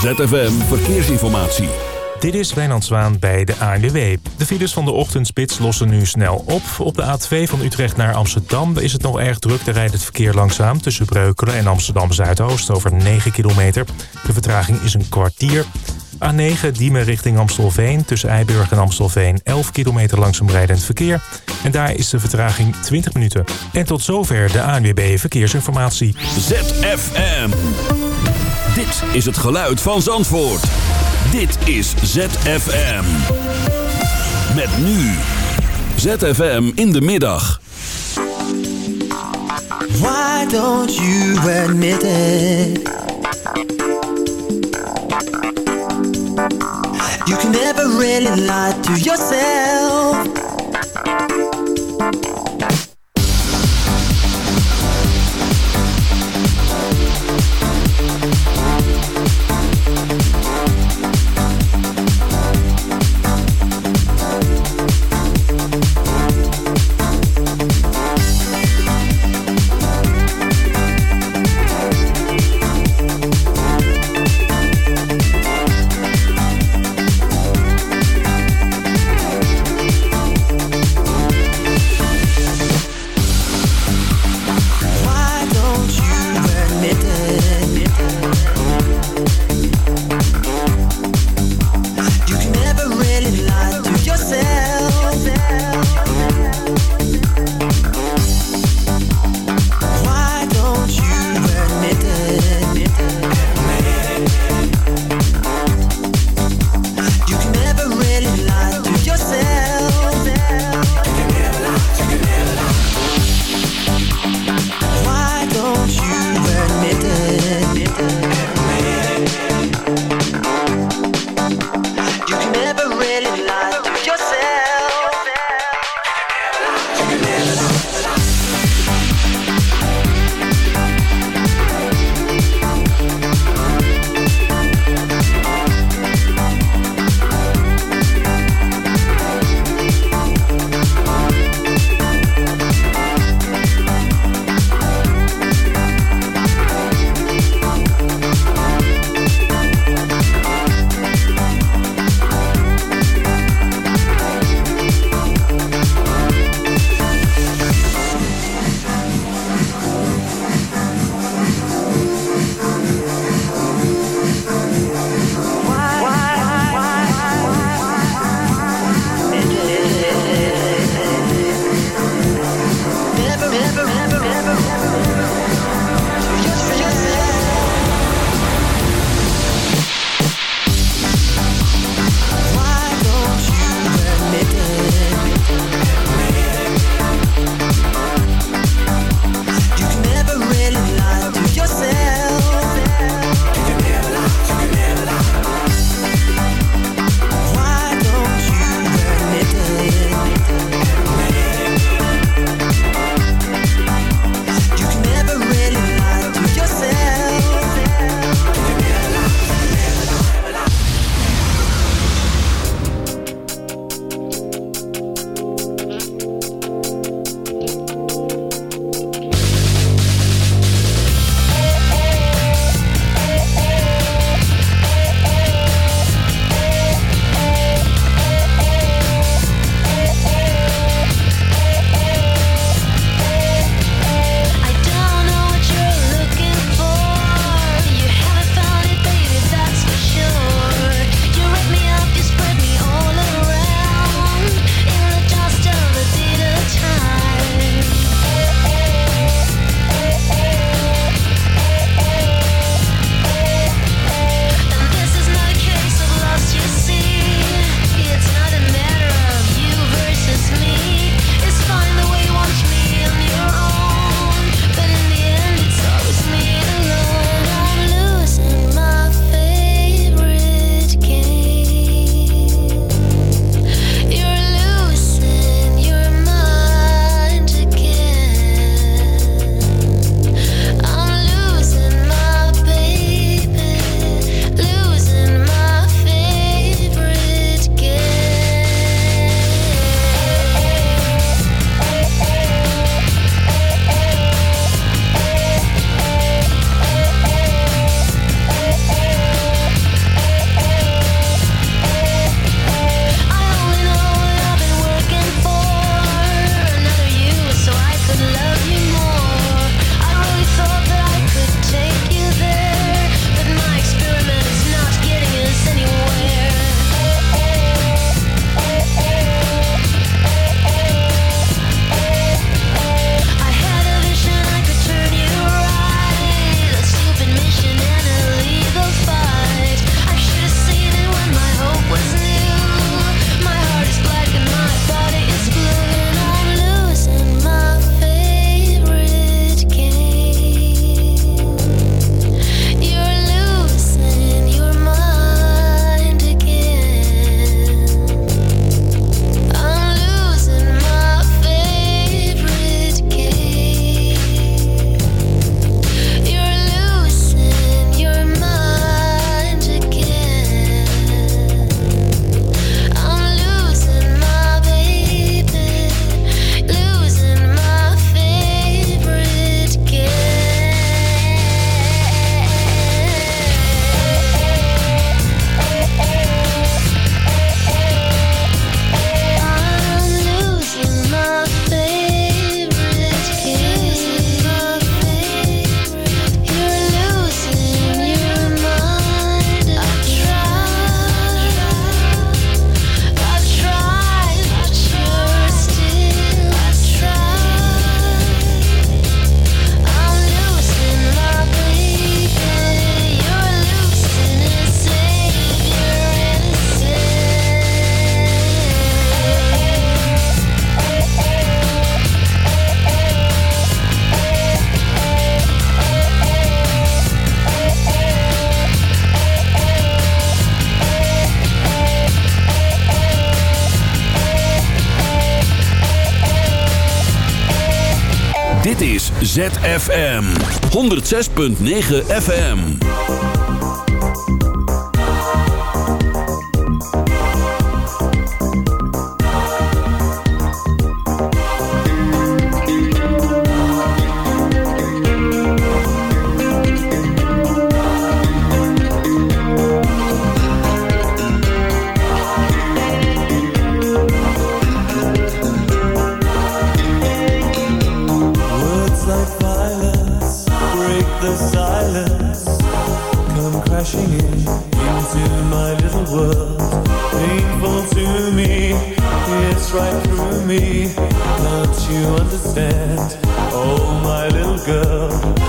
ZFM Verkeersinformatie. Dit is Wijnand Zwaan bij de ANWB. De files van de ochtendspits lossen nu snel op. Op de A2 van Utrecht naar Amsterdam is het nog erg druk. Daar rijdt het verkeer langzaam tussen Breukelen en Amsterdam Zuidoost over 9 kilometer. De vertraging is een kwartier. A9 Diemen richting Amstelveen. Tussen Eiburg en Amstelveen 11 kilometer langzaam rijdend verkeer. En daar is de vertraging 20 minuten. En tot zover de ANWB Verkeersinformatie. ZFM. Dit is het geluid van Zandvoort. Dit is ZFM. Met nu. ZFM in de middag. Why don't you admit it? You can never really lie to yourself. ZFM 106.9 FM. right through me. Don't you understand? Oh, my little girl.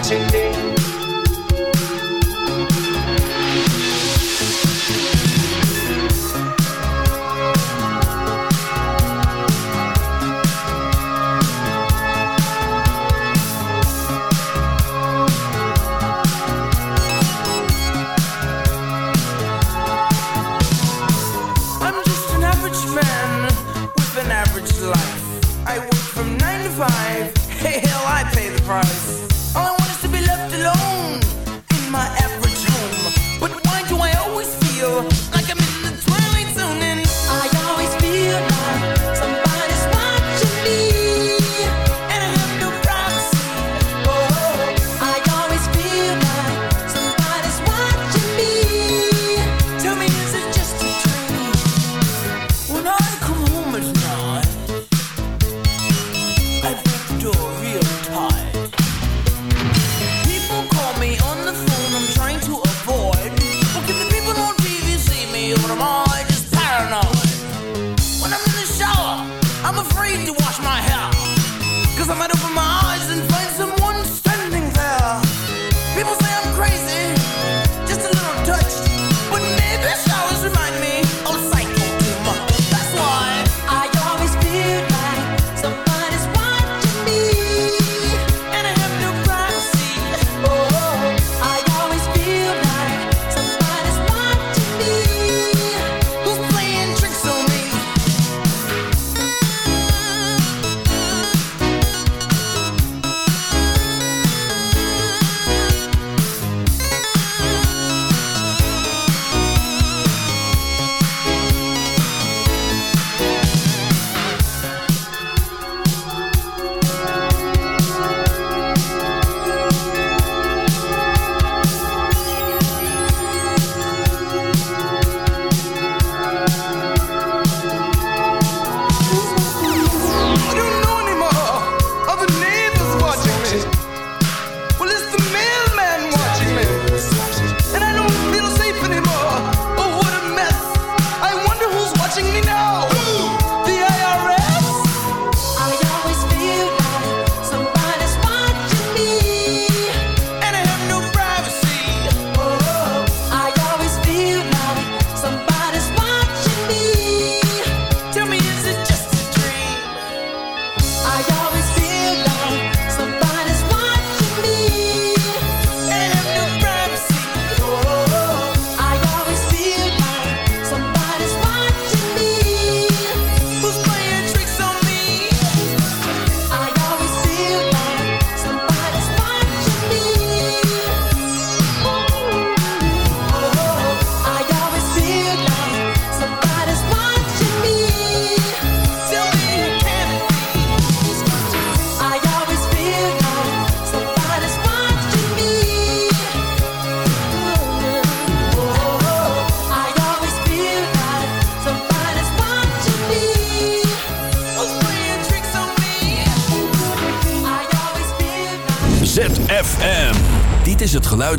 watching me.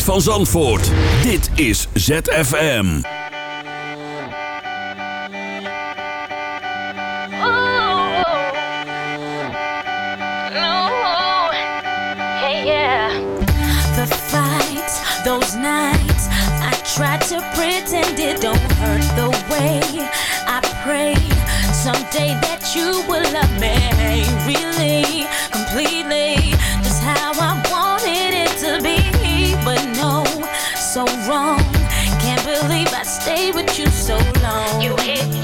geluid van Zandvoort. Dit is ZFM. those nights I try to pretend it don't hurt the way I pray someday that you will love me really completely with you so long. You hit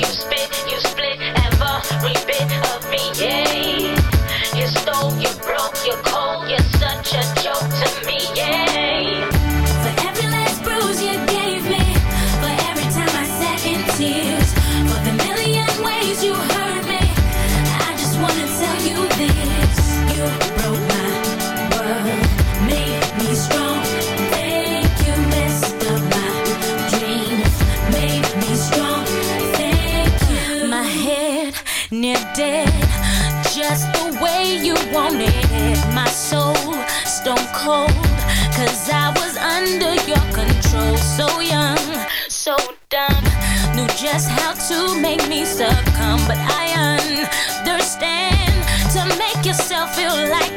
my soul stone cold I was under your control. So young, so dumb Knew just how to make me succumb. But I understand To make yourself feel like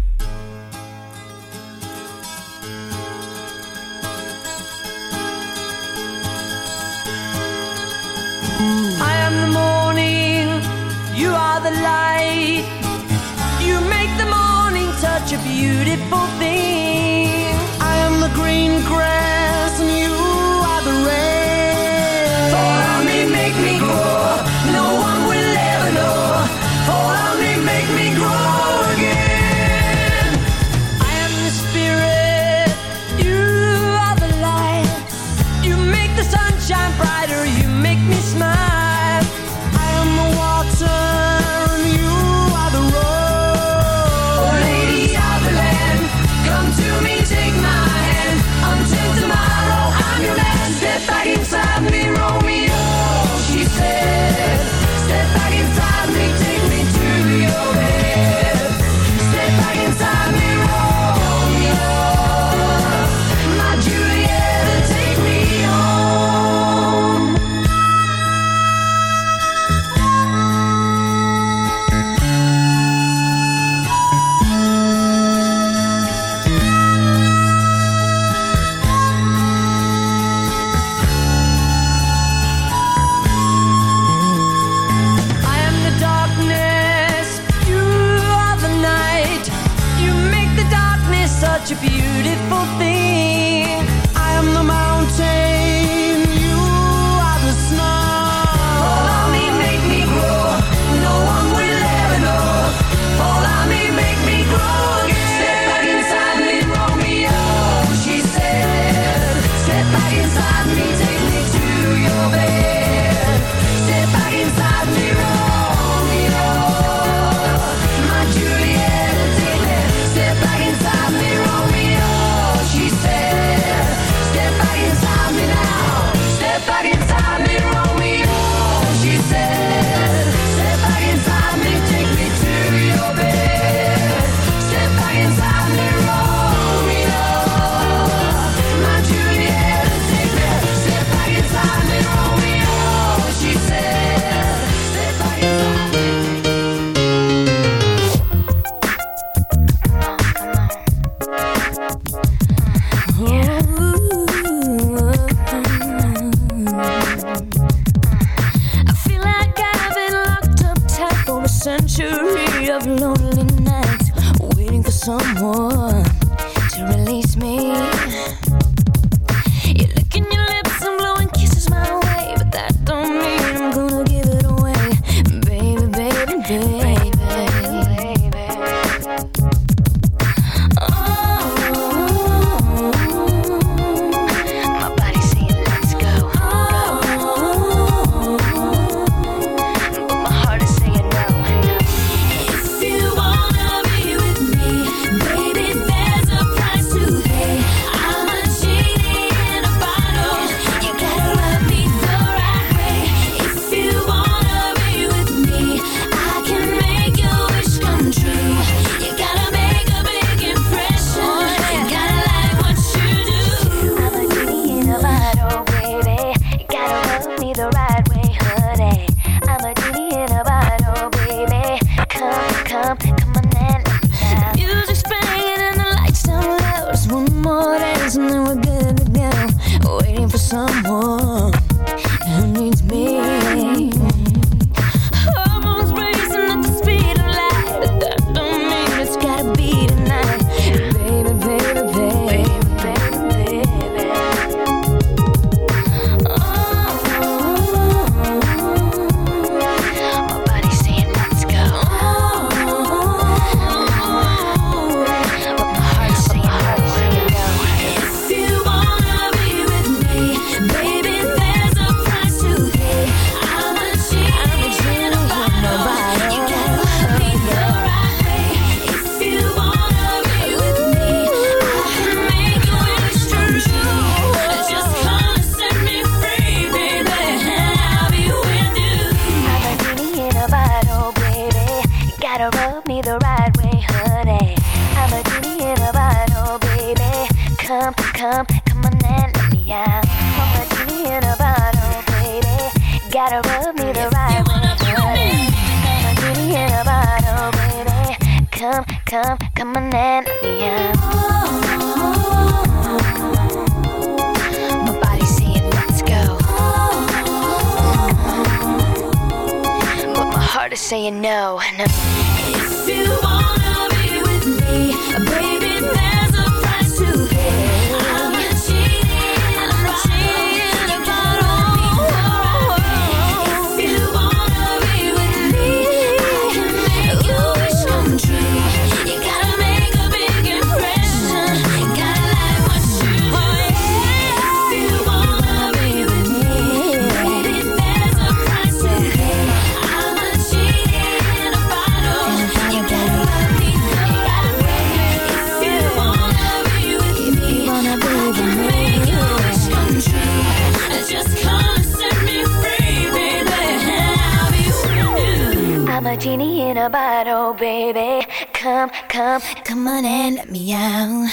Come, come on and let me out.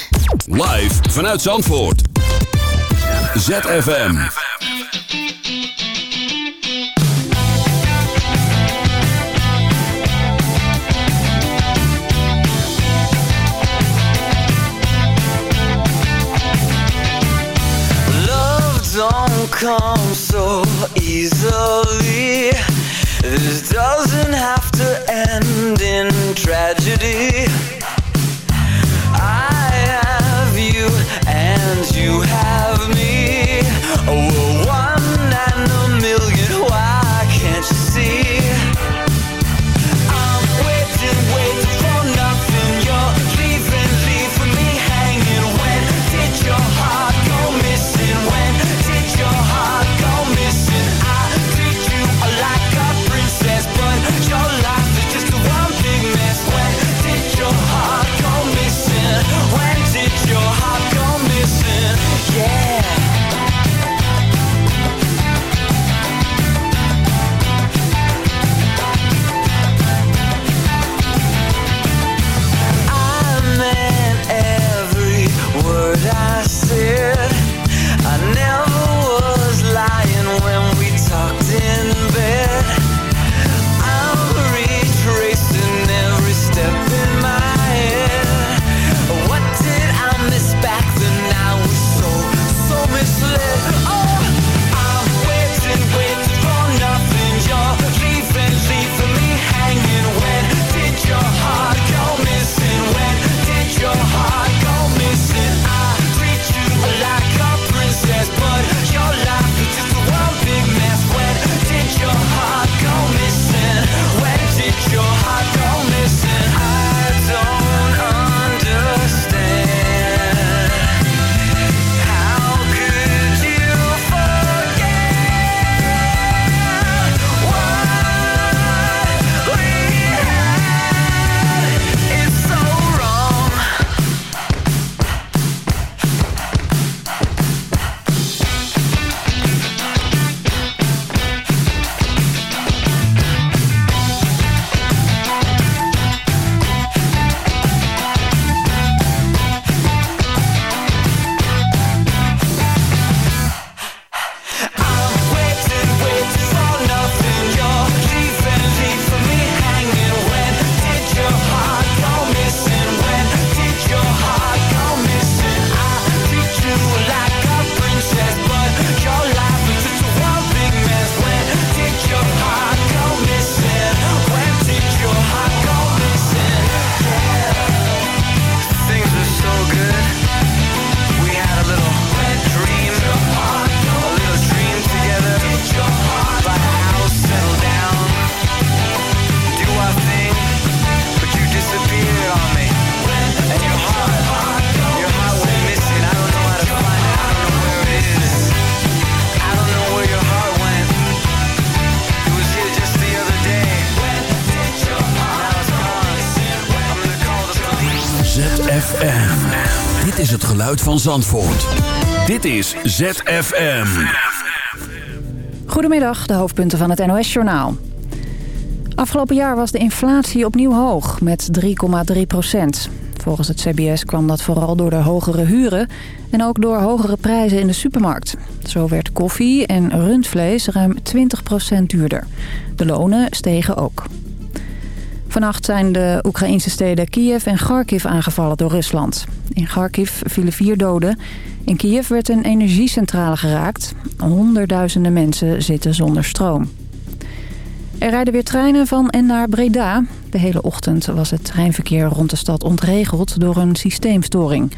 Live vanuit Zandvoort. ZFM. Love don't come so easily. This doesn't have to end in tragedy. And you have me. Oh, oh, oh. Van Zandvoort. Dit is ZFM. Goedemiddag, de hoofdpunten van het NOS-journaal. Afgelopen jaar was de inflatie opnieuw hoog, met 3,3 procent. Volgens het CBS kwam dat vooral door de hogere huren... en ook door hogere prijzen in de supermarkt. Zo werd koffie en rundvlees ruim 20 procent duurder. De lonen stegen ook. Vannacht zijn de Oekraïnse steden Kiev en Kharkiv aangevallen door Rusland. In Kharkiv vielen vier doden. In Kiev werd een energiecentrale geraakt. Honderdduizenden mensen zitten zonder stroom. Er rijden weer treinen van en naar Breda. De hele ochtend was het treinverkeer rond de stad ontregeld door een systeemstoring.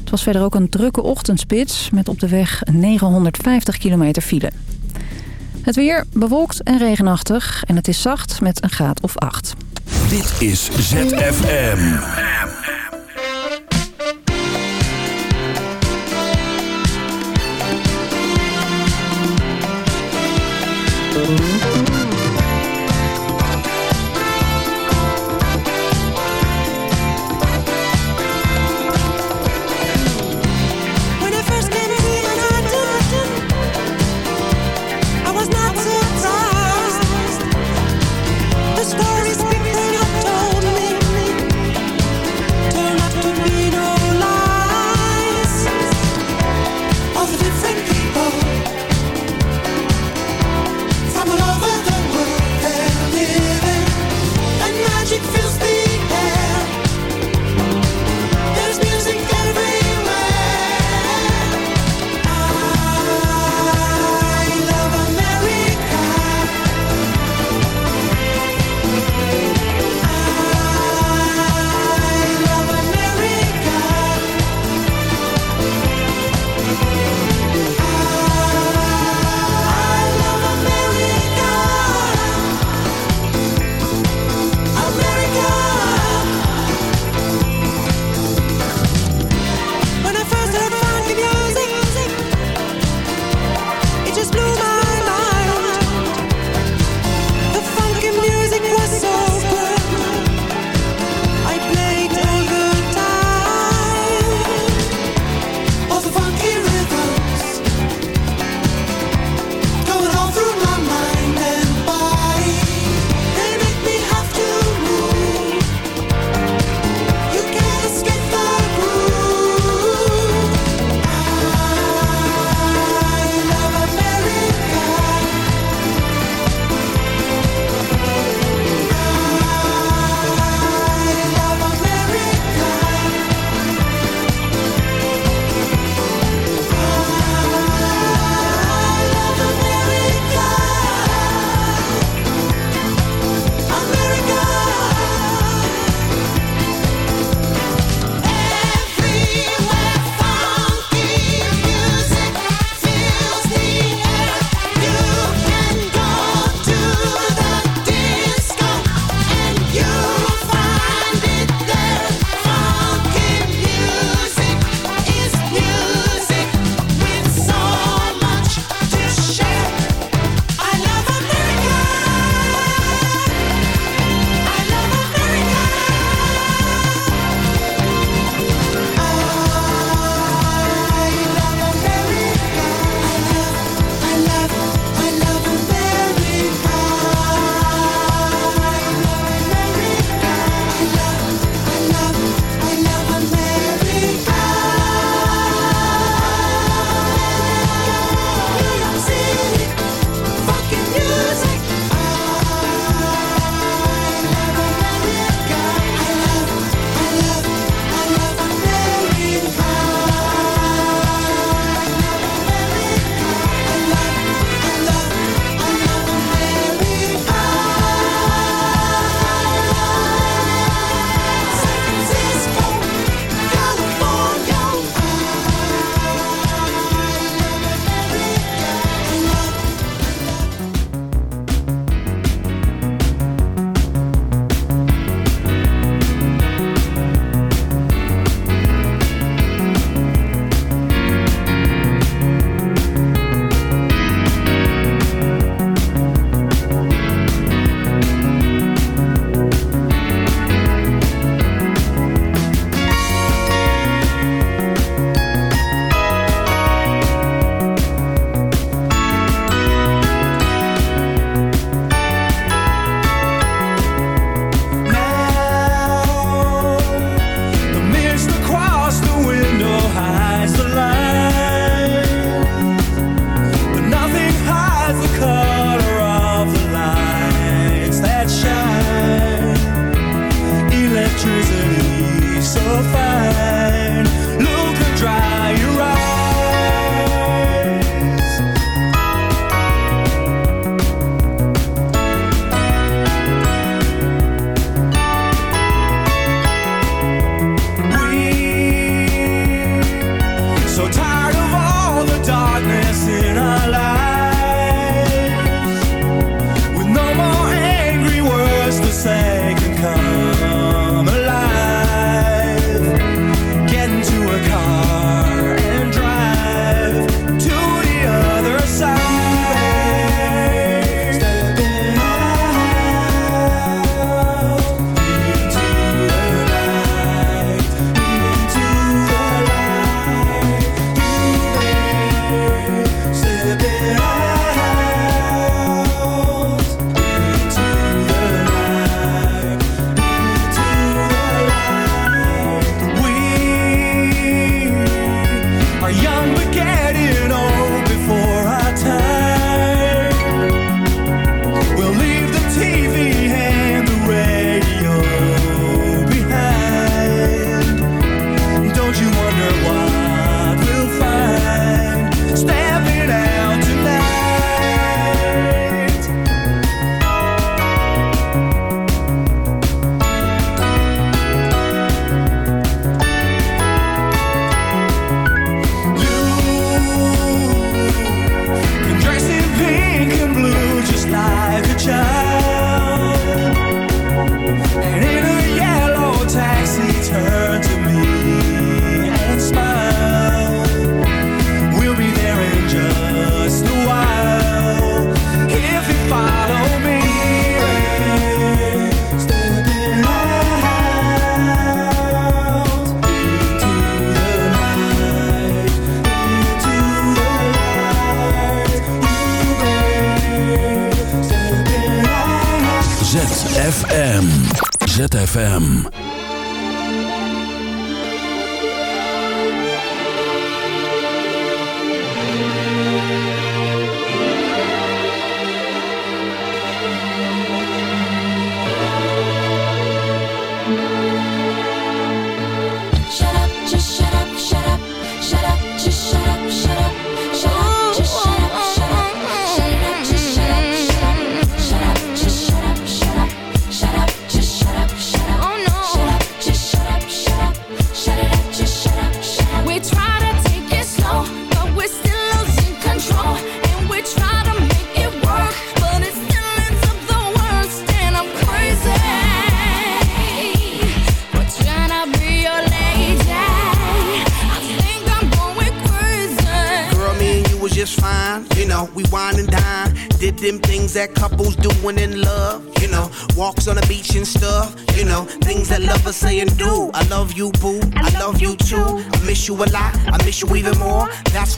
Het was verder ook een drukke ochtendspits met op de weg 950 kilometer file. Het weer bewolkt en regenachtig en het is zacht met een graad of 8. Dit is ZFM. When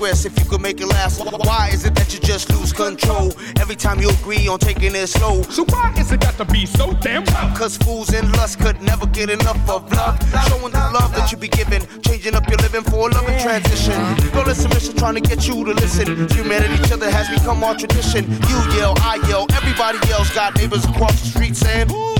progress if you could make it last. Why is it that you just lose control every time you agree on taking it slow? So why is it got to be so damn tough? Cause fools in lust could never get enough of love. Showing the love that you be giving, changing up your living for a loving transition. Girl, it's a mission trying to get you to listen. Humanity, each other has become our tradition. You yell, I yell, everybody yells. Got neighbors across the street saying, Who,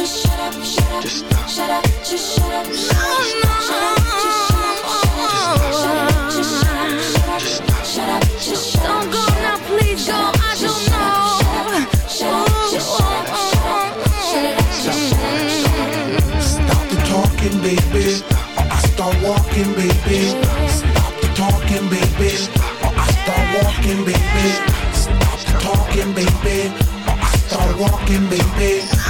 just shut up, shut up, Just stop. shut up, just shut up, shut up, shut up, just shut up, shut up, just shut up, shut up, shut up, just shut up. Don't go now, please go, I don't know. Shut up, just shut up, shut up, shut it up, just shut up. Stop the talking, baby. I start walking, baby. Stop the talking, baby. I start walking, baby. Stop the talking, baby. I start walking, baby.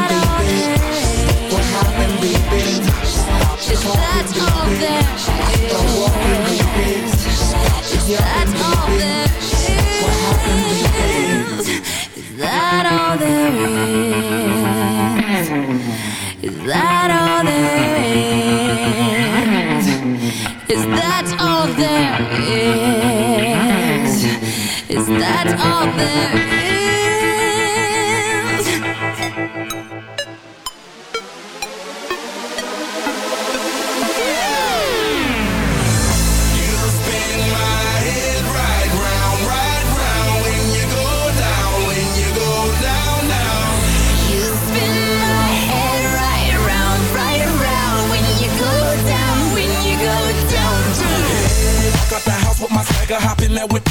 baby. Stop the yapping, baby. What happened, baby? Is that all there is? Is that all there is? Is that all there is? Is that all there is? that with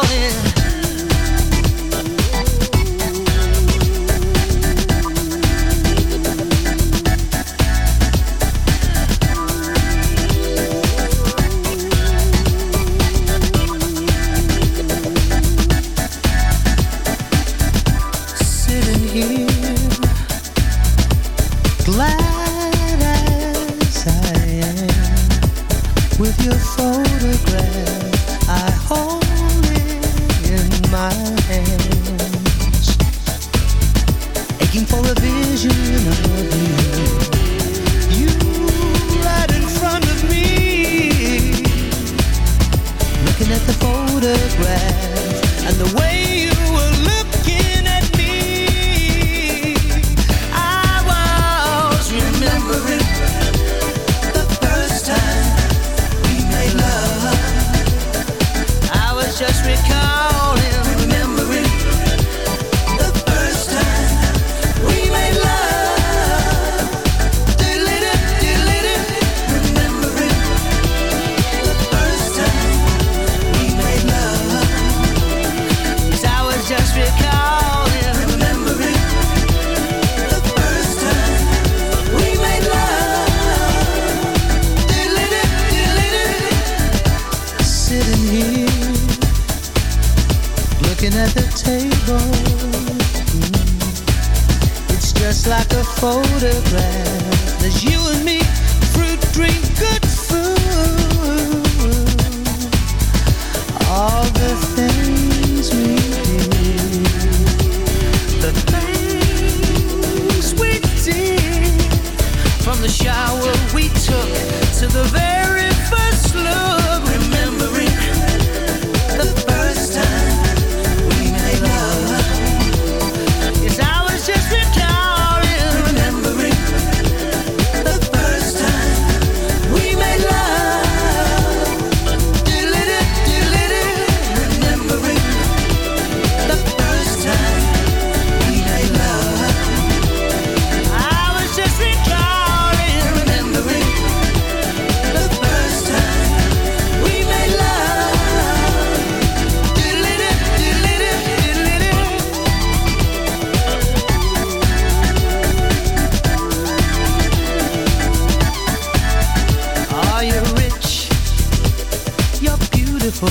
wonderful.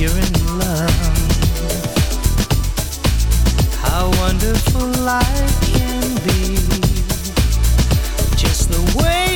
You're in love. How wonderful life can be. Just the way